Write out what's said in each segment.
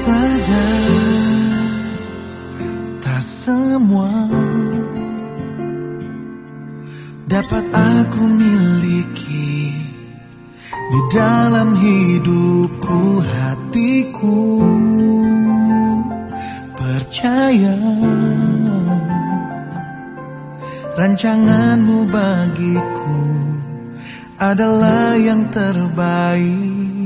sadar tak semua dapat aku miliki di dalam hidupku hatiku. Percaya rancanganmu bagiku adalah yang terbaik.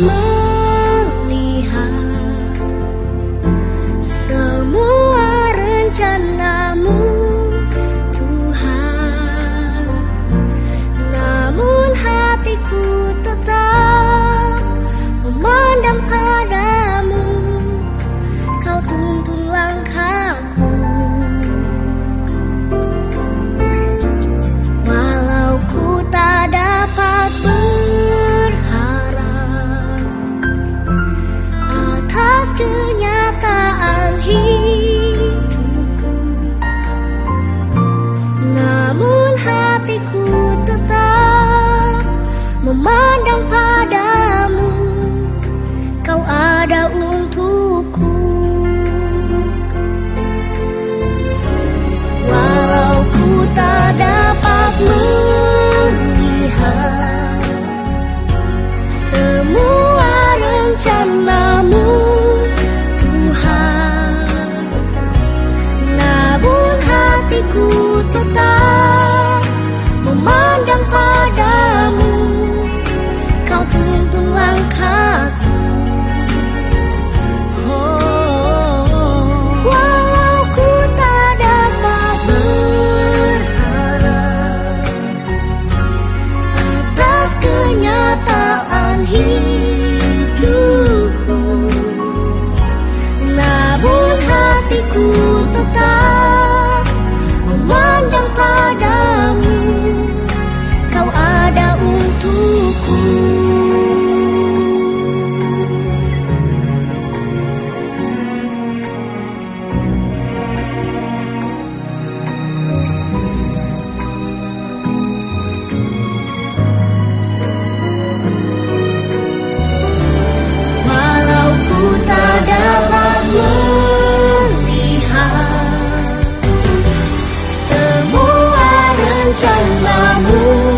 Oh. rencanamu